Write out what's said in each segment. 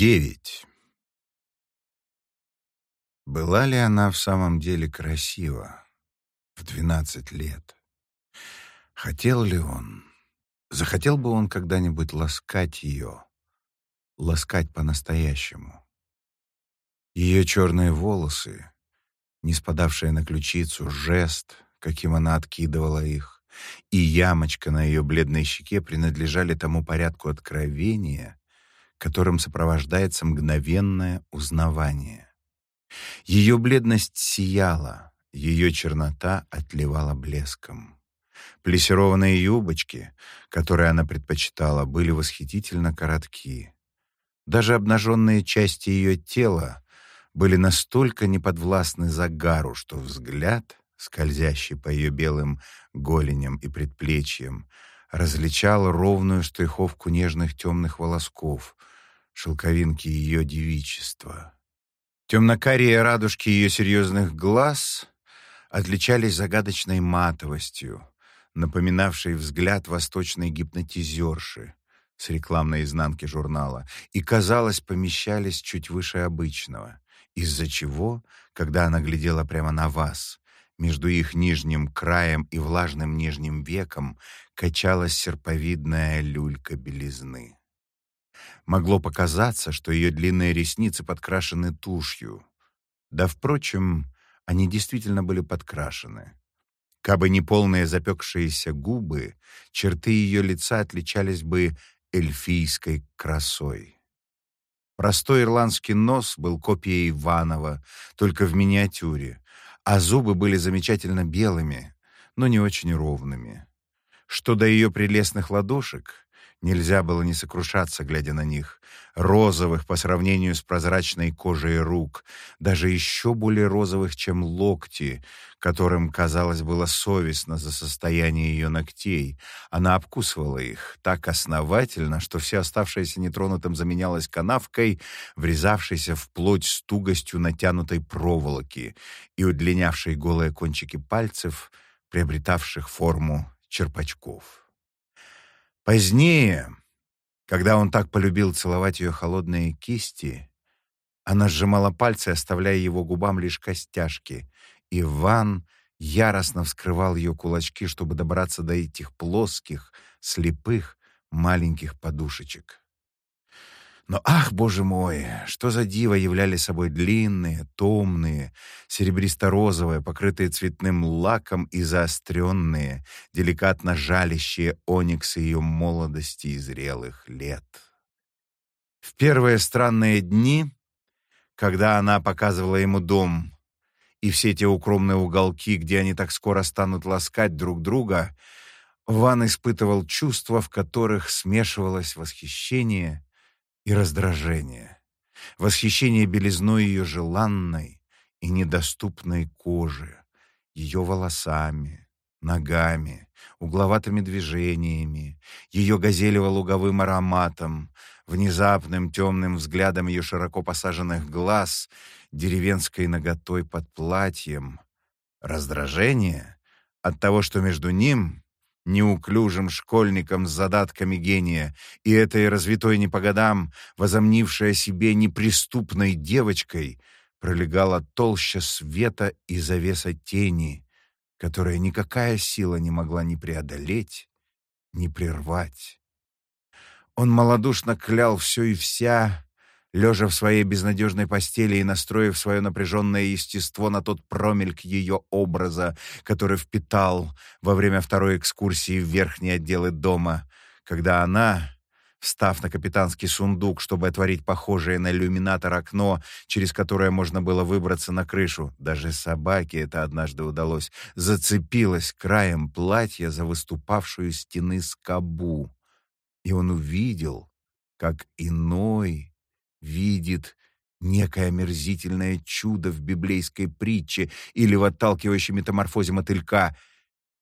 Девять. Была ли она в самом деле красива в двенадцать лет? Хотел ли он? Захотел бы он когда-нибудь ласкать ее, ласкать по-настоящему? Ее черные волосы, не спадавшие на ключицу, жест, каким она откидывала их, и ямочка на ее бледной щеке принадлежали тому порядку откровения, которым сопровождается мгновенное узнавание. Ее бледность сияла, ее чернота отливала блеском. Плессированные юбочки, которые она предпочитала, были восхитительно коротки. Даже обнаженные части ее тела были настолько неподвластны загару, что взгляд, скользящий по ее белым голеням и предплечьям, различал ровную штриховку нежных темных волосков — шелковинки ее девичества. Темно-карие радужки ее серьезных глаз отличались загадочной матовостью, напоминавшей взгляд восточной гипнотизерши с рекламной изнанки журнала, и, казалось, помещались чуть выше обычного, из-за чего, когда она глядела прямо на вас, между их нижним краем и влажным нижним веком качалась серповидная люлька белизны. Могло показаться, что ее длинные ресницы подкрашены тушью. Да, впрочем, они действительно были подкрашены. Кабы не полные запекшиеся губы, черты ее лица отличались бы эльфийской красой. Простой ирландский нос был копией Иванова, только в миниатюре, а зубы были замечательно белыми, но не очень ровными. Что до ее прелестных ладошек, Нельзя было не сокрушаться, глядя на них, розовых по сравнению с прозрачной кожей рук, даже еще более розовых, чем локти, которым, казалось, было совестно за состояние ее ногтей. Она обкусывала их так основательно, что все оставшееся нетронутым заменялось канавкой, врезавшейся в плоть с тугостью натянутой проволоки и удлинявшей голые кончики пальцев, приобретавших форму черпачков. Позднее, когда он так полюбил целовать ее холодные кисти, она сжимала пальцы, оставляя его губам лишь костяшки, и Ван яростно вскрывал ее кулачки, чтобы добраться до этих плоских, слепых, маленьких подушечек. Но, ах, боже мой, что за диво являли собой длинные, томные, серебристо-розовые, покрытые цветным лаком и заостренные, деликатно жалящие ониксы ее молодости и зрелых лет. В первые странные дни, когда она показывала ему дом и все те укромные уголки, где они так скоро станут ласкать друг друга, Ван испытывал чувства, в которых смешивалось восхищение — и раздражение, восхищение белизной ее желанной и недоступной кожи, ее волосами, ногами, угловатыми движениями, ее газелево-луговым ароматом, внезапным темным взглядом ее широко посаженных глаз, деревенской наготой под платьем, раздражение от того, что между ним неуклюжим школьником с задатками гения, и этой развитой не по годам, возомнившей о себе неприступной девочкой, пролегала толща света и завеса тени, которая никакая сила не могла ни преодолеть, ни прервать. Он малодушно клял все и вся, лежа в своей безнадежной постели и настроив свое напряженное естество на тот промельк ее образа, который впитал во время второй экскурсии в верхние отделы дома, когда она, встав на капитанский сундук, чтобы отворить похожее на иллюминатор окно, через которое можно было выбраться на крышу, даже собаке это однажды удалось, зацепилась краем платья за выступавшую стены скобу. И он увидел, как иной видит некое омерзительное чудо в библейской притче или в отталкивающей метаморфозе мотылька,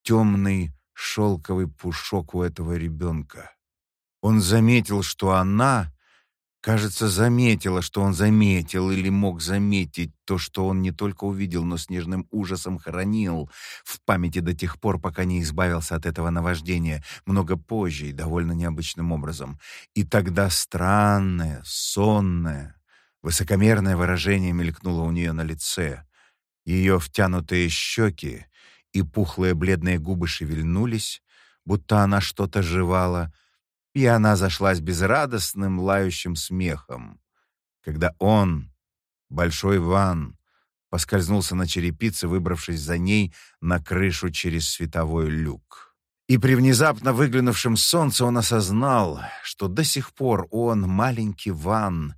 темный шелковый пушок у этого ребенка. Он заметил, что она Кажется, заметила, что он заметил или мог заметить то, что он не только увидел, но с нежным ужасом хранил в памяти до тех пор, пока не избавился от этого наваждения, много позже и довольно необычным образом. И тогда странное, сонное, высокомерное выражение мелькнуло у нее на лице. Ее втянутые щеки и пухлые бледные губы шевельнулись, будто она что-то жевала — и она зашлась безрадостным лающим смехом, когда он, большой Ван, поскользнулся на черепице, выбравшись за ней на крышу через световой люк. И при внезапно выглянувшем солнце он осознал, что до сих пор он, маленький Ван,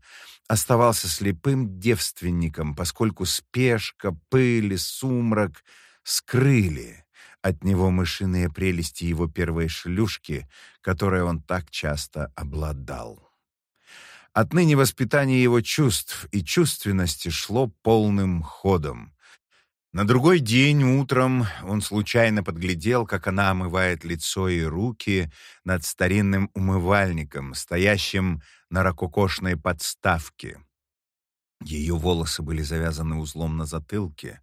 оставался слепым девственником, поскольку спешка, пыль и сумрак скрыли от него мышиные прелести его первой шлюшки, которой он так часто обладал. Отныне воспитание его чувств и чувственности шло полным ходом. На другой день утром он случайно подглядел, как она омывает лицо и руки над старинным умывальником, стоящим на ракокошной подставке. Ее волосы были завязаны узлом на затылке,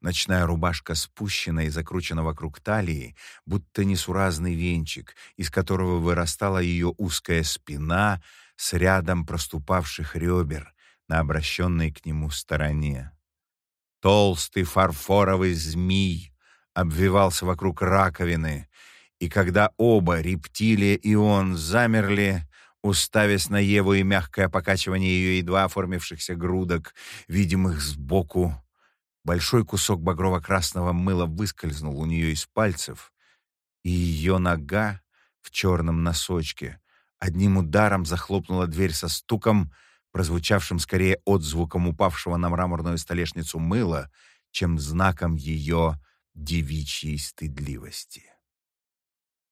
Ночная рубашка спущена и закручена вокруг талии, будто несуразный венчик, из которого вырастала ее узкая спина с рядом проступавших ребер на обращенной к нему стороне. Толстый фарфоровый змей обвивался вокруг раковины, и когда оба, рептилия и он, замерли, уставясь на Еву и мягкое покачивание ее едва оформившихся грудок, видимых сбоку, Большой кусок багрово-красного мыла выскользнул у нее из пальцев, и ее нога в черном носочке одним ударом захлопнула дверь со стуком, прозвучавшим скорее отзвуком упавшего на мраморную столешницу мыла, чем знаком ее девичьей стыдливости.